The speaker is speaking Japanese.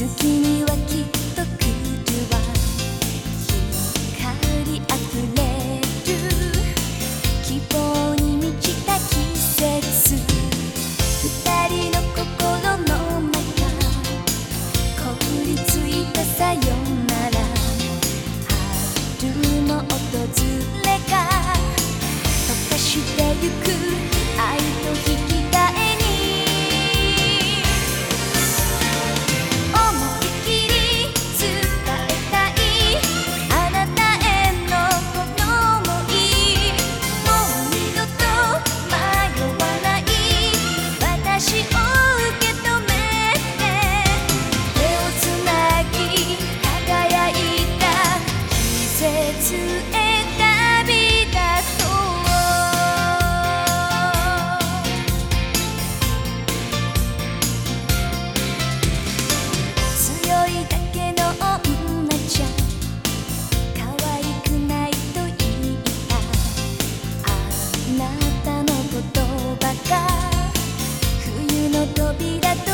月にはゆく愛と光言葉が冬の扉と